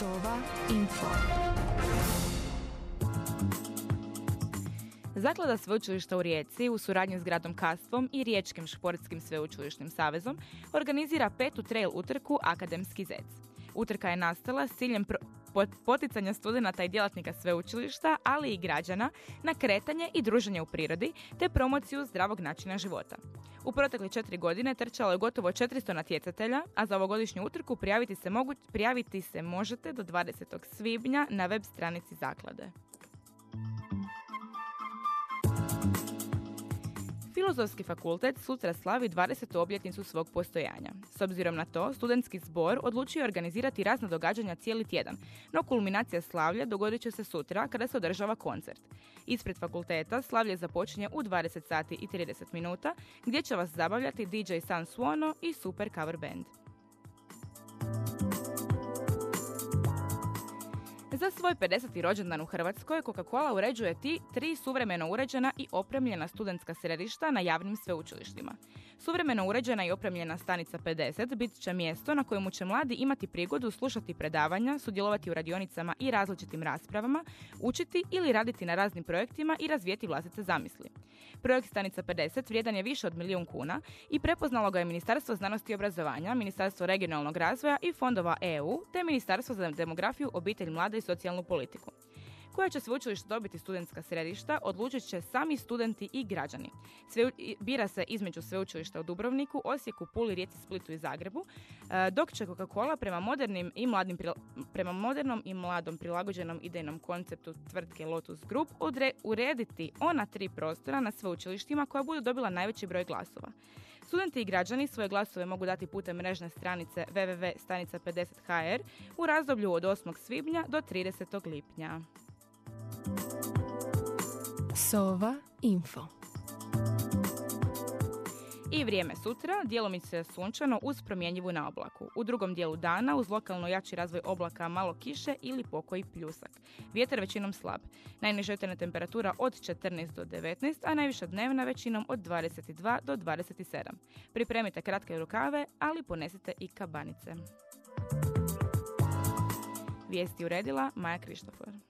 Sova Info. Zaklada sveučilišta u Rijeci u suradnji s gradom Kastvom i Riječkim športskim sveučilišnim savezom organizira petu trail utrku Akademski zec. Utrka je nastala s ciljem poticanja studenata i djelatnika sveučilišta, ali i građana na kretanje i druženje u prirodi te promociju zdravog načina života. U protekle četiri godine trčalo je gotovo 400 natjecatelja, a za ovogodišnju utrku prijaviti se, mogu, prijaviti se možete do 20. svibnja na web stranici zaklade. Filozofski fakultet sutra slavi 20. obljetnicu svog postojanja. S obzirom na to, studentski zbor odlučio organizirati razna događanja cijeli tjedan, no kulminacija slavlja dogodit će se sutra kada se održava koncert. Ispred fakulteta slavlje započinje u 20 sati i 30 minuta, gdje će vas zabavljati DJ San Suono i super cover band. Za svoj 50. rođendan u Hrvatskoj Coca-Cola uređuje ti tri suvremeno uređena i opremljena studentska središta na javnim sveučilištima. Suvremeno uređena i opremljena stanica 50 bit će mjesto na kojemu će mladi imati prigodu slušati predavanja, sudjelovati u radionicama i različitim raspravama, učiti ili raditi na raznim projektima i razvijeti vlastite zamisli. Projekt Stanica 50 vrijedan je više od milijun kuna i prepoznalo ga je Ministarstvo znanosti i obrazovanja, Ministarstvo regionalnog razvoja i fondova EU, te Ministarstvo za demografiju, obitelj, mlade i socijalnu politiku. Koja će sveučilište dobiti studentska središta odlučit će sami studenti i građani. Sve, bira se između sveučilišta u Dubrovniku, Osijeku, Puli, Rijeci, Splitu i Zagrebu, e, dok će Coca-Cola prema, modernim i mladim, prema modernom i mladom prilagođenom idejnom konceptu tvrtke Lotus Group urediti ona tri prostora na sveučilištima koja budu dobila najveći broj glasova. Studenti i građani svoje glasove mogu dati putem mrežne stranice www.stanica50hr u razdoblju od 8. svibnja do 30. lipnja. Sova Info i vrijeme sutra, djelomice sunčano uz promjenjivu na oblaku. U drugom dijelu dana uz lokalno jači razvoj oblaka malo kiše ili pokoji pljusak. Vjetar većinom slab. Najniža jutarnja temperatura od 14 do 19, a najviša dnevna većinom od 22 do 27. Pripremite kratke rukave, ali ponesite i kabanice. Vijesti uredila Maja Krištofor.